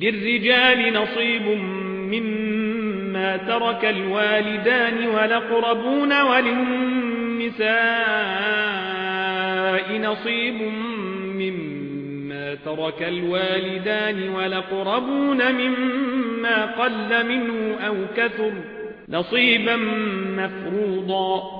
للرجال نصيب مما ترك الوالدان ولقربون وللنساء نصيب مما ترك الوالدان ولقربون مما قل منه أو كثر نصيبا مفروضا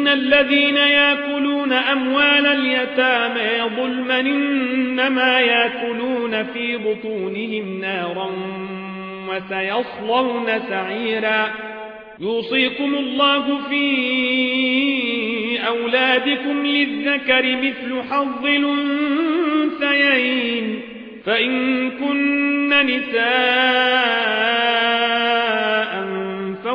الذين ياكلون أموال اليتامى ظلما إنما ياكلون في بطونهم نارا وسيصلون سعيرا. يوصيكم الله في أولادكم للذكر مثل حظ الأنثيين. فإن كن نساء